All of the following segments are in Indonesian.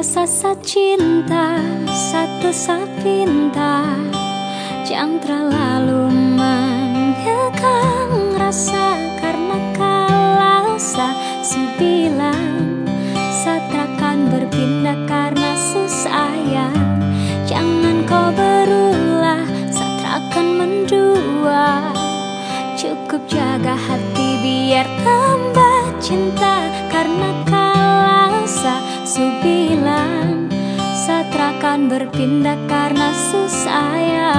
Biasa sa cinta Satu sa pinta. Jangan terlalu mengekang rasa Karena kalau sa bilang Satrakan berpindah karena susayang Jangan kau berulah Satrakan mendua. Cukup jaga hati biar tambah cinta Karena kalau sa bilang Satrakan berpindah karena susayang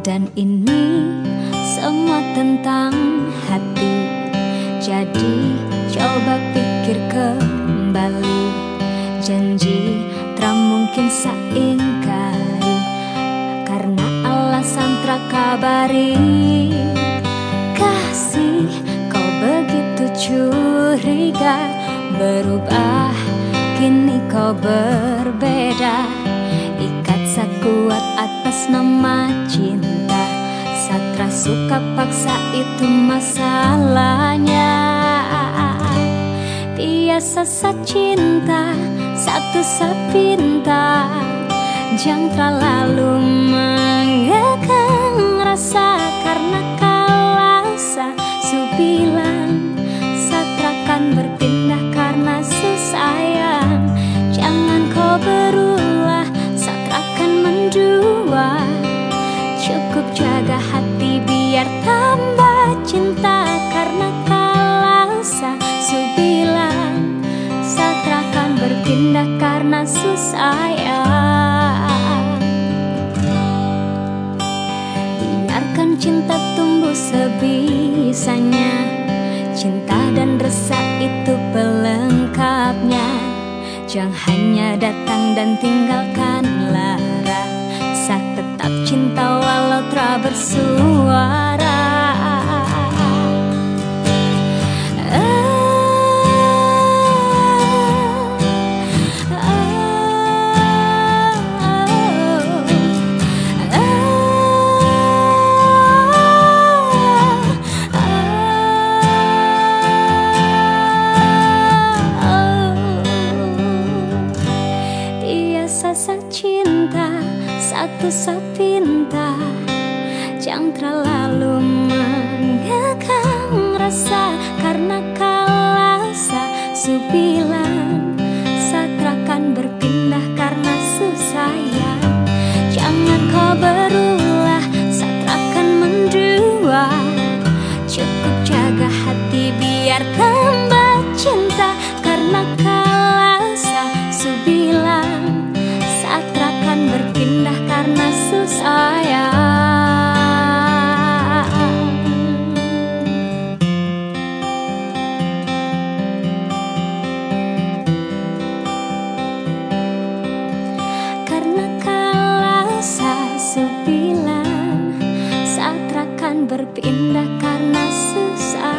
Dan ini semua tentang hati. Jadi coba pikir kembali. Janji tak mungkin saingkari Karena alasan kabari kau berbeda. Ikat sekuat atas nama cinta. Satra suka paksa itu masalahnya. Biasa sa cinta Satu sa pinta Jangan terlalu mengekang rasa Karena kalau sa su biar tambah cinta Karena kalau sa su bilang Satrakan berpindah karena susayang Biarkan cinta tumbuh sebisanya. Cinta dan rasa itu pelengkapnya. Jangan hanya datang dan tinggalkan lara. Tetap cinta walau tak bersuara satu sapinta Jangan terlalu mengekang rasa. Karena kalau sa su bilang Jangan berpindah karena susah